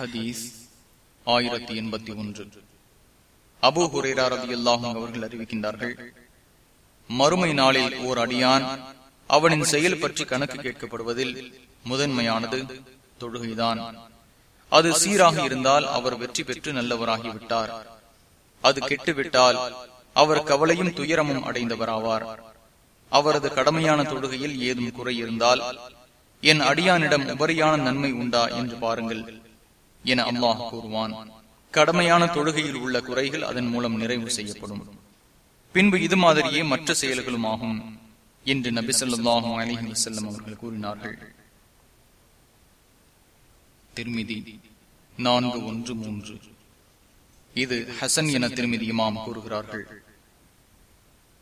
ஹதீஸ் ஆயிரத்தி எண்பத்தி ஒன்று. அபு ஹுரேராரதி அல்லாஹும் அவர்கள் அறிவிக்கின்றார்கள் மறுமை நாளில் ஓர் அடியான் அவனின் செயல் பற்றி கணக்கு கேட்கப்படுவதில் முதன்மையானது தொழுகைதான். அது சீராக இருந்தால் அவர் வெற்றி பெற்று நல்லவராகிவிட்டார். அது கெட்டுவிட்டால் அவர் கவலையும் துயரமும் அடைந்தவராவார். அவரது கடமையான தொழுகையில் ஏதும் குறை இருந்தால் என் அடியானிடம் உபரியான நன்மை உண்டா? என்று பாருங்கள். என அல்லாஹ் கூறுவான். கடமையான தொழுகையில் உள்ள குறைகள் அதன் மூலம் நிறைவு செய்யப்படும். பின்பு இது மாதிரியே மற்ற செயல்களும் ஆகும் என்று நபி சொல்லாஹும் அலிஹி வசல்லம் அவர்கள் கூறினார்கள். திருமிதி நான்கு ஒன்று மூன்று. இது ஹசன் என திருமதி இமாம் கூறுகிறார்கள்.